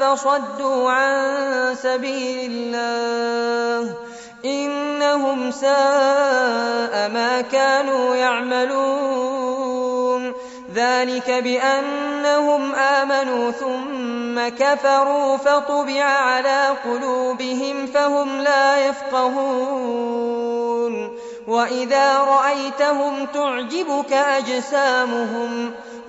فصدوا عن سبيل الله إنهم ساء ما كانوا يعملون. ذلك بأنهم آمنوا ثم كفروا فطبع على قلوبهم فهم لا يفقهون. وإذا رأيتهم تعجبك أجسامهم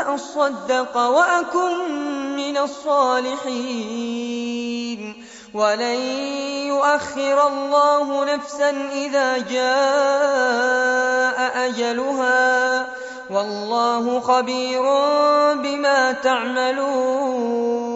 فأصدق وأكن من الصالحين. ولن يؤخر الله نفسا إذا جاء أجلها. والله خبير بما تعملون.